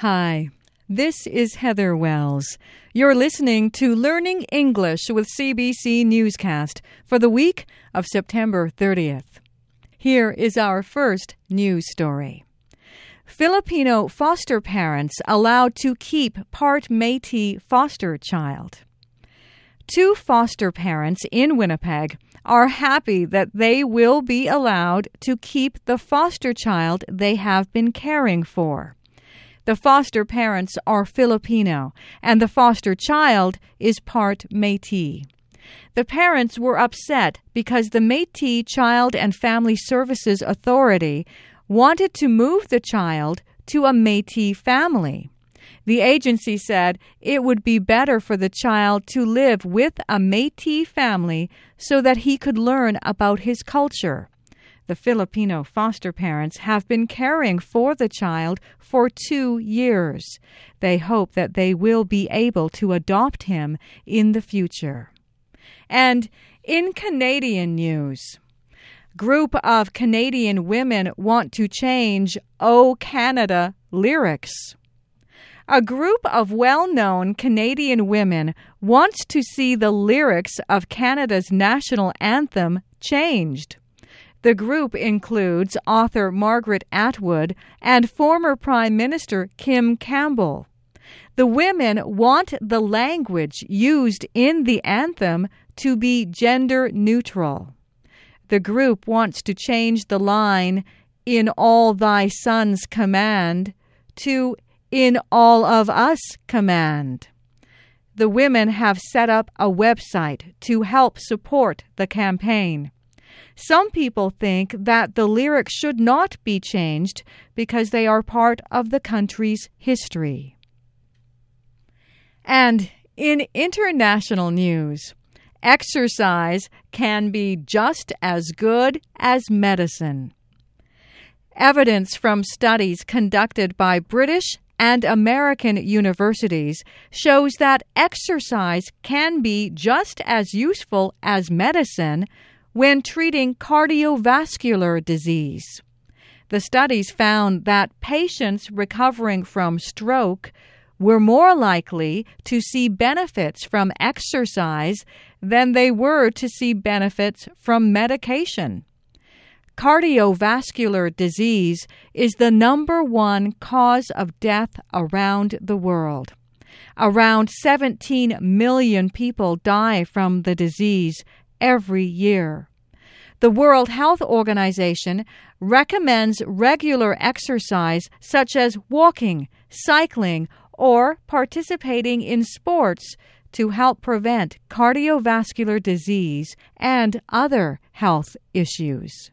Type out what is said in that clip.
Hi, this is Heather Wells. You're listening to Learning English with CBC Newscast for the week of September 30th. Here is our first news story. Filipino foster parents allowed to keep part Metis foster child. Two foster parents in Winnipeg are happy that they will be allowed to keep the foster child they have been caring for. The foster parents are Filipino, and the foster child is part Metis. The parents were upset because the Metis Child and Family Services Authority wanted to move the child to a Metis family. The agency said it would be better for the child to live with a Metis family so that he could learn about his culture. The Filipino foster parents have been caring for the child for two years. They hope that they will be able to adopt him in the future. And in Canadian news, group of Canadian women want to change Oh Canada lyrics. A group of well known Canadian women wants to see the lyrics of Canada's national anthem changed. The group includes author Margaret Atwood and former Prime Minister Kim Campbell. The women want the language used in the anthem to be gender neutral. The group wants to change the line, in all thy sons command, to in all of us command. The women have set up a website to help support the campaign. Some people think that the lyrics should not be changed because they are part of the country's history. And in international news, exercise can be just as good as medicine. Evidence from studies conducted by British and American universities shows that exercise can be just as useful as medicine when treating cardiovascular disease. The studies found that patients recovering from stroke were more likely to see benefits from exercise than they were to see benefits from medication. Cardiovascular disease is the number one cause of death around the world. Around 17 million people die from the disease every year. The World Health Organization recommends regular exercise such as walking, cycling, or participating in sports to help prevent cardiovascular disease and other health issues.